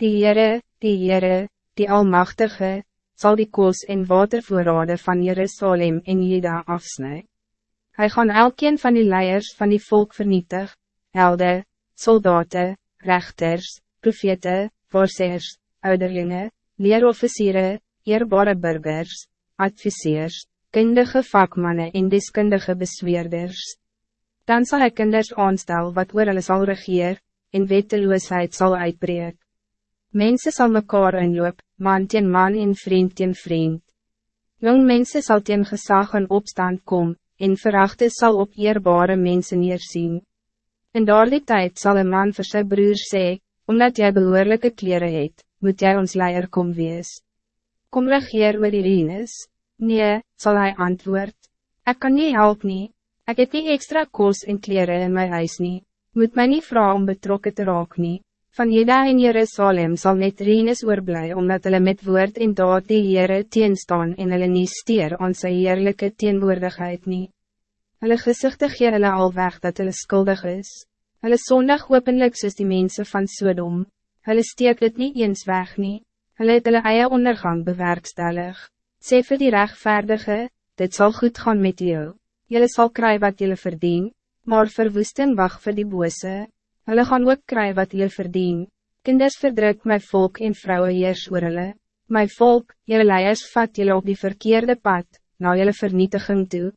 Die Heere, die Heere, die Almachtige, zal die koos en watervoorrade van Jerusalem en Juda afsnijden. Hij gaan elkeen van die leiers van die volk vernietig, helde, soldaten, rechters, profete, voorzegers, ouderlinge, leerofficieren, eerbare burgers, adviseurs, kundige vakmannen en deskundige besweerders. Dan zal hij kinders aanstel wat oor hulle sal regeer, en wetteloosheid zal uitbreek. Mensen zal mekaar inloop, man teen man en vriend teen vriend. Jong mensen zal teen gezag en opstand kom, en verachte zal op eerbare mensen neerzien. In daardie tijd zal een man voor zijn broer sê, omdat jij behoorlijke kleren het, moet jij ons leier kom wees. Kom regeer oor die Rines? Nee, zal hij antwoord. Ik kan niet help nie, ek het nie extra koos en kleren in mijn huis nie, moet mij niet vrouw om betrokken te raak nie. Van Jeda en Jerusalem zal net Rines oorblij, omdat hulle met woord en daad die Heere teenstaan en hulle nie steer aan sy heerlijke teenwoordigheid nie. Hulle gezichte gee hulle al weg dat hulle skuldig is. Hulle sondig openlik soos die mensen van Sodom. Hulle steek dit niet eens weg nie. Hulle het hulle eie ondergang bewerkstellig. Sê vir die rechtvaardige, dit zal goed gaan met jou. Julle zal kry wat julle verdien, maar verwoesten wacht vir die bose. Hulle gaan ook kry wat julle verdien. Kinders verdruk my volk en vrouwen heers oor hulle. My volk, julle leiers vat julle op die verkeerde pad, na julle vernietiging toe.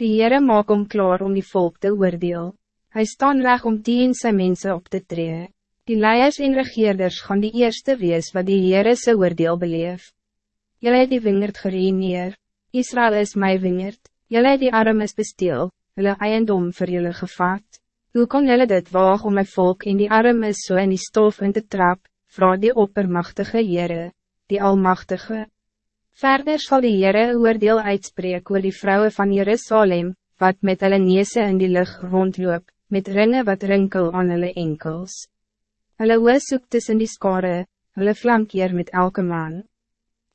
Die Heere maak om klaar om die volk te oordeel. Hij staan reg om die en sy mense op te tree. Die leiers en regeerders gaan die eerste wees wat die Heere sy oordeel beleef. Julle het die wingerd gereneer. Israël is my wingerd. Julle het die arm is besteel, hulle eiendom vir julle gevat. Hoe kon jullie dit waag om mijn volk in die arm is so in die stof in te trap, vraag die oppermachtige Heere, die Almachtige. Verder zal die Heere oordeel uitspreek oor die vrouwen van Jerusalem, wat met hulle neese in die lucht rondloop, met ringen wat rinkel aan hulle enkels. Hulle oor soek tussen die skare, hulle flankeer met elke man.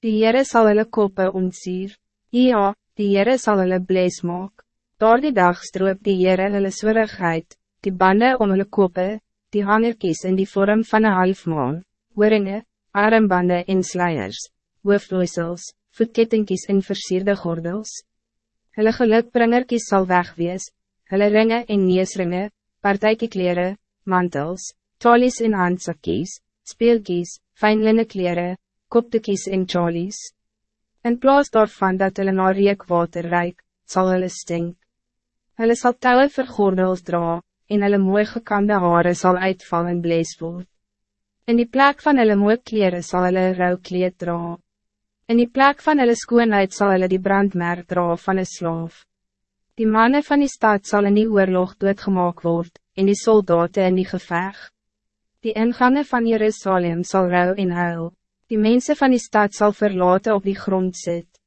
Die Heere zal hulle koppe ontsier, ja, die Heere zal hulle bles maak. Door die dag stroop die Heere hulle swerigheid, die banden om hulle koppe, die hangerkies in die vorm van een halfmaan, oorringe, armbanden en sluiers, hoofdloosels, voetkettingkies en versierde gordels. Hulle gelukbringerkies sal wegwees, hulle ringe en neesringe, partijkiekleren, mantels, talies en handsakkies, speelkies, fijnlinne kleren, koptekies en talies. In plaas daarvan dat hulle na reekwater reik, sal hulle stink. Hulle sal touwe vir gordels dra, en hulle mooi gekamde haren zal uitvallen en blees word. In die plek van hulle mooi kleren zal hulle rauw kleed dra. In die plek van hulle skoonheid zal hulle die brandmerk dra van een slaaf. Die mannen van die stad zal in die oorlog doodgemaak word, en die soldaten in die geveg. Die ingangen van Jerusalem zal rauw en huil. Die mensen van die stad zal verlaten op die grond zitten.